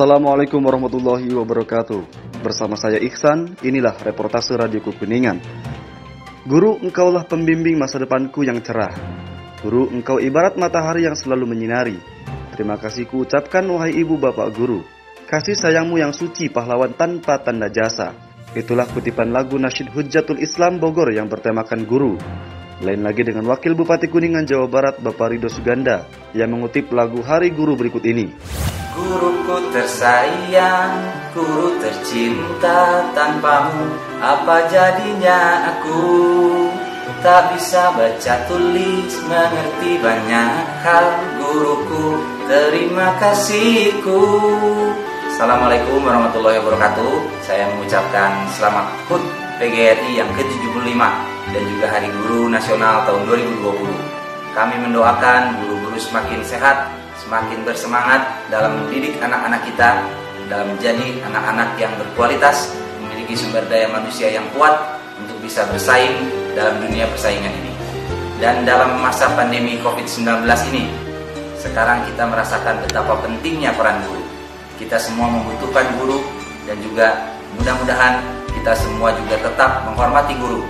Assalamualaikum warahmatullahi wabarakatuh. Bersama saya Ihsan, inilah reportase Radio Kuningan. Guru, engkaulah pembimbing masa depanku yang cerah. Guru, engkau ibarat matahari yang selalu menyinari. Terima kasih ku ucapkan wahai ibu bapak guru. Kasih sayangmu yang suci pahlawan tanpa tanda jasa. Itulah kutipan lagu nasyid Hujjatul Islam Bogor yang bertemakan guru. Lain lagi dengan Wakil Bupati Kuningan Jawa Barat Bapak Rido Suganda yang mengutip lagu Hari Guru berikut ini. Guruku tersayang, guru tercinta tanpamu Apa jadinya aku? Tak bisa baca tulis, mengerti banyak hal. Guruku, terima kasihku. Assalamualaikum warahmatullahi wabarakatuh. Saya mengucapkan selamat HUT PGRI yang ke-75 Dan juga Hari Guru Nasional tahun 2020 Kami mendoakan guru-guru semakin sehat, semakin bersemangat dalam mendidik anak-anak kita dalam menjadi anak-anak yang berkualitas, memiliki sumber daya manusia yang kuat untuk bisa bersaing dalam dunia persaingan ini. Dan dalam masa pandemi COVID-19 ini, sekarang kita merasakan betapa pentingnya peran guru. Kita semua membutuhkan guru dan juga mudah-mudahan kita semua juga tetap menghormati guru.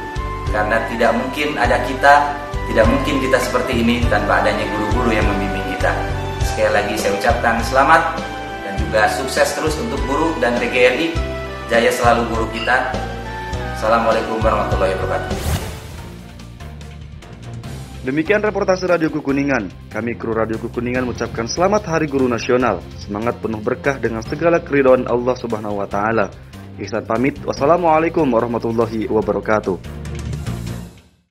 Karena tidak mungkin ada kita, tidak mungkin kita seperti ini tanpa adanya guru-guru yang. Sekali lagi saya ucapkan selamat dan juga sukses terus untuk guru dan PGRI. Jaya selalu guru kita. Assalamualaikum warahmatullahi wabarakatuh. Demikian reportase Radio Kukuningan. Kami kru Radio Kukuningan mengucapkan selamat Hari Guru Nasional. Semangat penuh berkah dengan segala keridhaan Allah Subhanahu wa taala. Ihsan pamit. Wassalamualaikum warahmatullahi wabarakatuh.